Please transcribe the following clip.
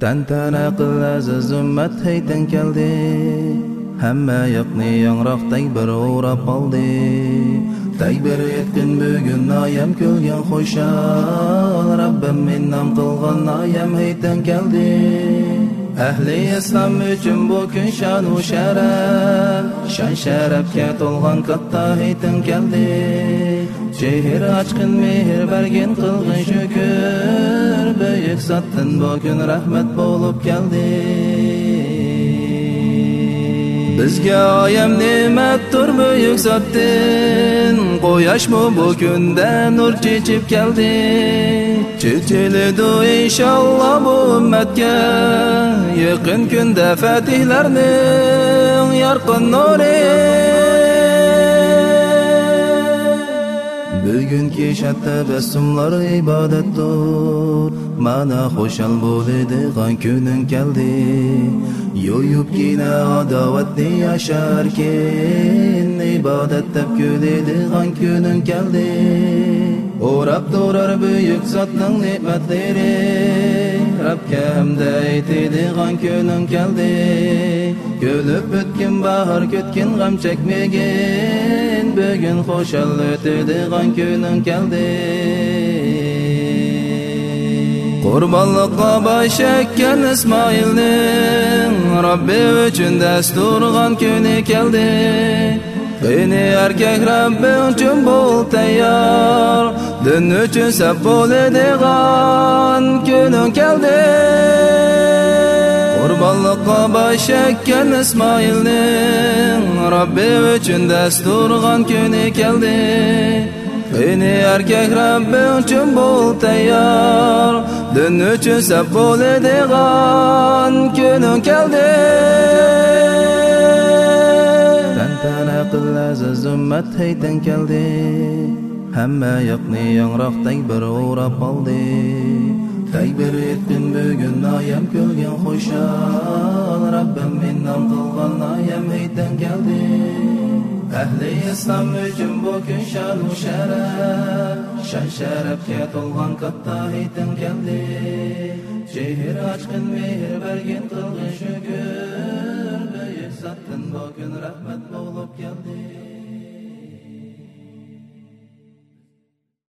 Tantana qil aziz ummat haydan keldi. Hamma yoqni yongroqdek bir o'rab oldi Taybir etgin bugun noyam ko'lgan xo'shal. Rabbim minnam qilgan noyam haydan keldi. Ahli islom uchun bu kun shanu sharaf. Shon sharafga to'lgan katta haydan keldi Şehir açkın mehir bergin qilgin şükür. Büyük sattın bugün rahmet bolup geldi Bizge ayem nimettir büyük sattın Koyaş mı bu günde nur çiçip geldi Çiçilidu inşallah bu ümmetke yaqin kunda fatihlarning yorqin nuri. Bugungi shatta bassumlar ibodatdor mana xushal bo'ladigan kunim keldi yo'yibgina adovatni yasharkin. Ibodat deb kuladigan kunim keldi O'rab turar buyuk zotning ne'matlari Rabbga hamda aytadigan kuning keldi Gülüp ötkin bahar kötkin gam çekmegin. Bugün xoşal ötediğen günün geldi. Qurbanlıqqa baş ekkan İsmail'nin Rabbi üçün desturgan kuni keldi Qini erkek Rabbi üçün bol tayyor Din üçün sab bo'ladigan kuning keldi Qurbanlıqqa baş ekkan İsmail'nin Rabbi üçün desturgan kuni keldi Qini erkek Rabbi üçün bol tayyor Din üçün sab bo'ladigan kuning keldi Tantana qil aziz ummat haydan keldi Hamma yoqni yangroqday bir o'rab oldi Taybir etkin bugun noyam ko'lgan xo'shal Rabbim minnam qilgan noyam haydan keldi Ahli islom uchun bu kun shon u sharaf Shon sharafga to'lgan katta haydan keldi Shehir ochqin mehr bergin qilgin shukur Buyuk zotdan bu kun rahmat bo'lib keldi